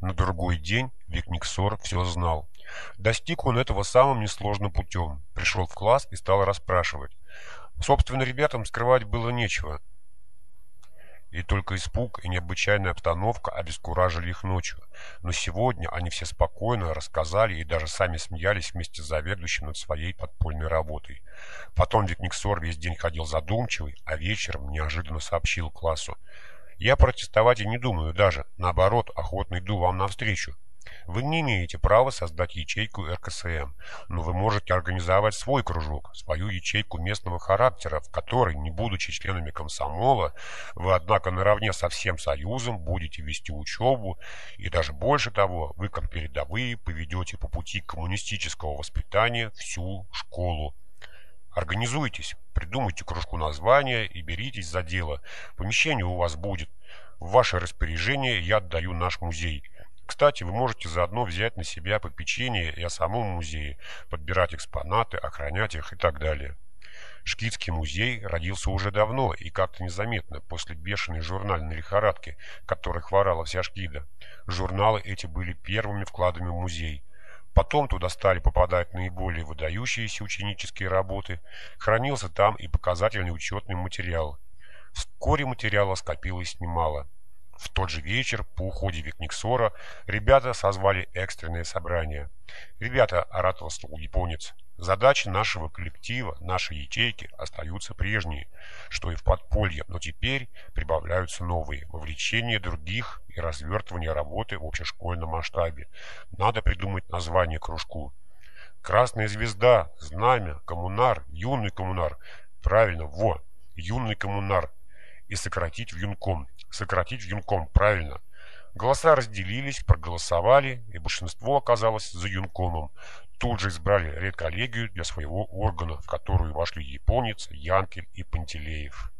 На другой день Викниксор все знал. Достиг он этого самым несложным путем. Пришел в класс и стал расспрашивать. Собственно, ребятам скрывать было нечего. И только испуг и необычайная обстановка обескуражили их ночью. Но сегодня они все спокойно рассказали и даже сами смеялись вместе с заведующим над своей подпольной работой. Потом Викниксор весь день ходил задумчивый, а вечером неожиданно сообщил классу. «Я протестовать и не думаю даже. Наоборот, охотно иду вам навстречу. Вы не имеете права создать ячейку РКСМ, но вы можете организовать свой кружок, свою ячейку местного характера, в которой, не будучи членами комсомола, вы, однако, наравне со всем союзом будете вести учебу, и даже больше того, вы, как передовые, поведете по пути коммунистического воспитания всю школу. Организуйтесь, придумайте кружку названия и беритесь за дело. Помещение у вас будет. В ваше распоряжение я отдаю наш музей – кстати, вы можете заодно взять на себя попечение и о самом музее, подбирать экспонаты, охранять их и так далее. Шкитский музей родился уже давно и как-то незаметно после бешеной журнальной лихорадки, которой хворала вся Шкида. Журналы эти были первыми вкладами в музей. Потом туда стали попадать наиболее выдающиеся ученические работы. Хранился там и показательный учетный материал. Вскоре материала скопилось немало. В тот же вечер, по уходе Викниксора, ребята созвали экстренное собрание. «Ребята», — ораторствовал японец, — «задачи нашего коллектива, нашей ячейки остаются прежние, что и в подполье, но теперь прибавляются новые, вовлечение других и развертывание работы в общешкольном масштабе. Надо придумать название кружку. Красная звезда, знамя, коммунар, юный коммунар. Правильно, во, юный коммунар. И сократить в юнком, сократить юнком, правильно. Голоса разделились, проголосовали, и большинство оказалось за юнкомом. Тут же избрали редколлегию для своего органа, в которую вошли японец, Янкель и Пантелеев.